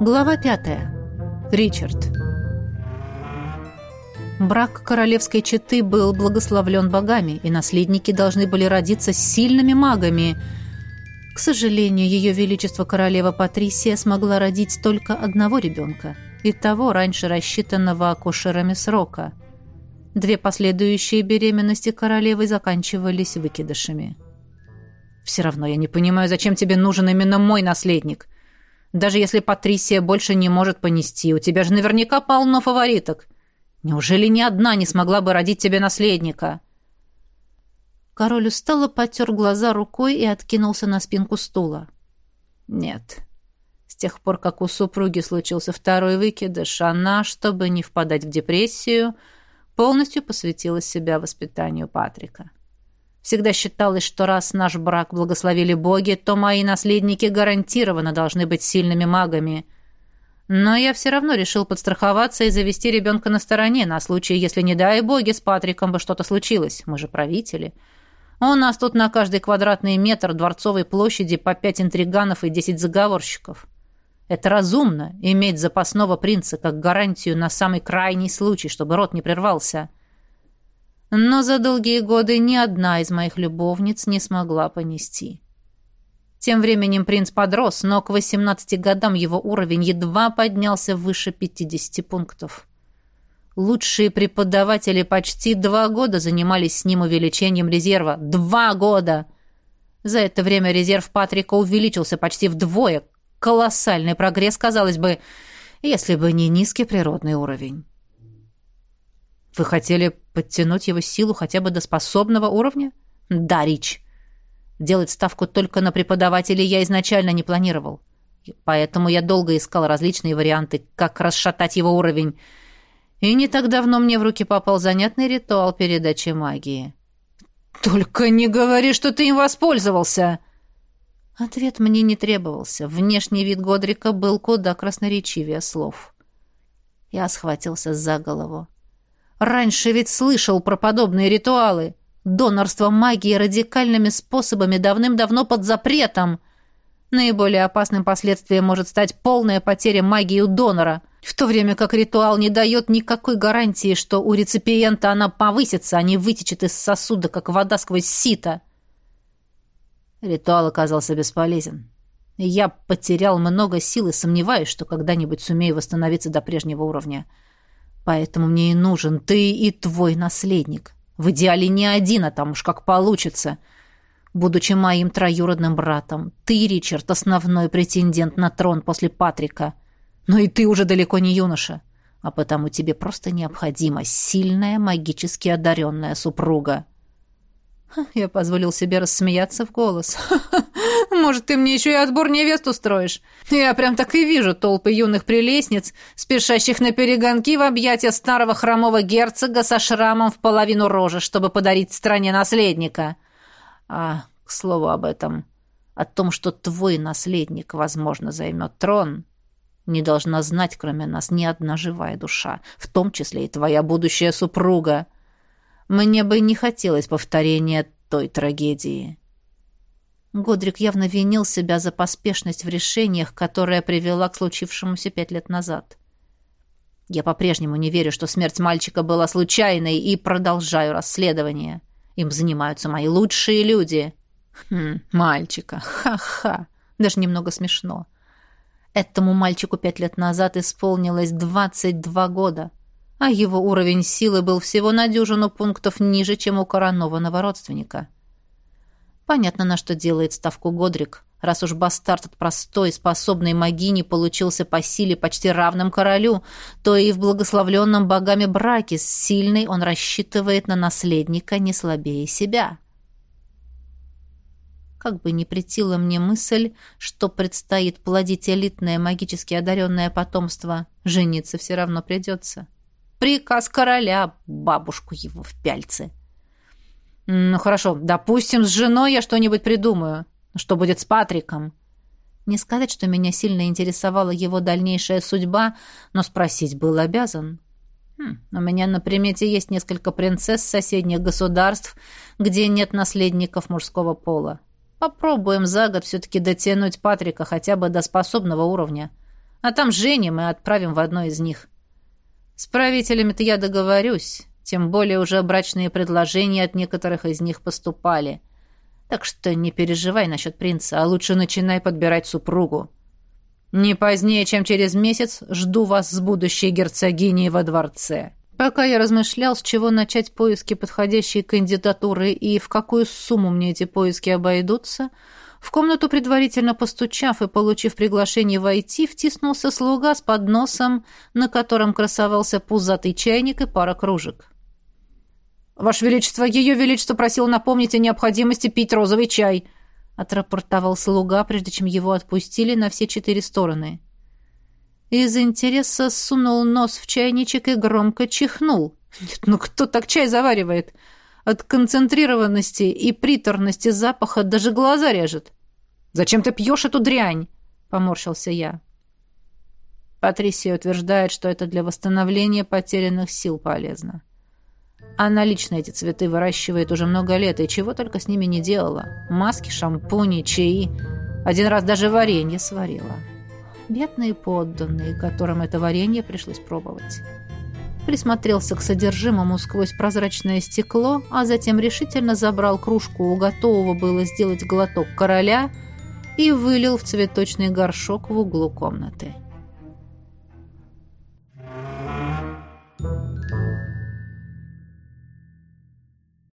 Глава пятая. Ричард. Брак королевской четы был благословлен богами, и наследники должны были родиться сильными магами. К сожалению, ее величество королева Патрисия смогла родить только одного ребенка, и того раньше рассчитанного акушерами срока. Две последующие беременности королевы заканчивались выкидышами. «Все равно я не понимаю, зачем тебе нужен именно мой наследник?» Даже если Патрисия больше не может понести, у тебя же наверняка полно фавориток. Неужели ни одна не смогла бы родить тебе наследника?» Король устало потер глаза рукой и откинулся на спинку стула. «Нет. С тех пор, как у супруги случился второй выкидыш, она, чтобы не впадать в депрессию, полностью посвятила себя воспитанию Патрика. Всегда считалось, что раз наш брак благословили боги, то мои наследники гарантированно должны быть сильными магами. Но я все равно решил подстраховаться и завести ребенка на стороне, на случай, если, не дай боги, с Патриком бы что-то случилось. Мы же правители. У нас тут на каждый квадратный метр дворцовой площади по пять интриганов и десять заговорщиков. Это разумно, иметь запасного принца как гарантию на самый крайний случай, чтобы род не прервался. — но за долгие годы ни одна из моих любовниц не смогла понести. Тем временем принц подрос, но к 18 годам его уровень едва поднялся выше 50 пунктов. Лучшие преподаватели почти два года занимались с ним увеличением резерва. Два года! За это время резерв Патрика увеличился почти вдвое. Колоссальный прогресс, казалось бы, если бы не низкий природный уровень. Вы хотели подтянуть его силу хотя бы до способного уровня? Да, Рич. Делать ставку только на преподавателей я изначально не планировал. Поэтому я долго искал различные варианты, как расшатать его уровень. И не так давно мне в руки попал занятный ритуал передачи магии. «Только не говори, что ты им воспользовался!» Ответ мне не требовался. Внешний вид Годрика был куда красноречивее слов. Я схватился за голову. Раньше ведь слышал про подобные ритуалы. Донорство магии радикальными способами давным-давно под запретом. Наиболее опасным последствием может стать полная потеря магии у донора, в то время как ритуал не дает никакой гарантии, что у реципиента она повысится, а не вытечет из сосуда, как вода сквозь сито. Ритуал оказался бесполезен. Я потерял много сил и сомневаюсь, что когда-нибудь сумею восстановиться до прежнего уровня. — Поэтому мне и нужен ты и твой наследник. В идеале не один, а там уж как получится. Будучи моим троюродным братом, ты, Ричард, основной претендент на трон после Патрика. Но и ты уже далеко не юноша. А потому тебе просто необходима сильная, магически одаренная супруга. Я позволил себе рассмеяться в голос. Может, ты мне еще и отбор невест устроишь? Я прям так и вижу толпы юных прелестниц, спешащих на перегонки в объятия старого хромого герцога со шрамом в половину рожи, чтобы подарить стране наследника. А, к слову об этом, о том, что твой наследник, возможно, займет трон, не должна знать, кроме нас, ни одна живая душа, в том числе и твоя будущая супруга. Мне бы не хотелось повторения той трагедии. Годрик явно винил себя за поспешность в решениях, которая привела к случившемуся пять лет назад. Я по-прежнему не верю, что смерть мальчика была случайной, и продолжаю расследование. Им занимаются мои лучшие люди. Хм, мальчика. Ха-ха. Даже немного смешно. Этому мальчику пять лет назад исполнилось двадцать два года а его уровень силы был всего на дюжину пунктов ниже, чем у коронованного родственника. Понятно, на что делает ставку Годрик. Раз уж бастард от простой, способной магини получился по силе почти равным королю, то и в благословленном богами браке с сильной он рассчитывает на наследника не слабее себя. Как бы ни претила мне мысль, что предстоит плодить элитное магически одаренное потомство, жениться все равно придется. Приказ короля, бабушку его в пяльце. Ну хорошо, допустим, с женой я что-нибудь придумаю. Что будет с Патриком? Не сказать, что меня сильно интересовала его дальнейшая судьба, но спросить был обязан. Хм, у меня на примете есть несколько принцесс соседних государств, где нет наследников мужского пола. Попробуем за год все-таки дотянуть Патрика хотя бы до способного уровня. А там женим и отправим в одно из них. С правителями-то я договорюсь, тем более уже брачные предложения от некоторых из них поступали. Так что не переживай насчет принца, а лучше начинай подбирать супругу. Не позднее, чем через месяц, жду вас с будущей герцогиней во дворце. Пока я размышлял, с чего начать поиски подходящей кандидатуры и в какую сумму мне эти поиски обойдутся, в комнату, предварительно постучав и получив приглашение войти, втиснулся слуга с подносом, на котором красовался пузатый чайник и пара кружек. «Ваше Величество, Ее Величество просил напомнить о необходимости пить розовый чай», отрапортовал слуга, прежде чем его отпустили на все четыре стороны. Из интереса сунул нос в чайничек и громко чихнул. «Нет, ну кто так чай заваривает?» От концентрированности и приторности запаха даже глаза режет. «Зачем ты пьешь эту дрянь?» — поморщился я. Патрисия утверждает, что это для восстановления потерянных сил полезно. Она лично эти цветы выращивает уже много лет, и чего только с ними не делала. Маски, шампуни, чаи. Один раз даже варенье сварила. Бедные подданные, которым это варенье пришлось пробовать присмотрелся к содержимому сквозь прозрачное стекло, а затем решительно забрал кружку у готового было сделать глоток короля и вылил в цветочный горшок в углу комнаты.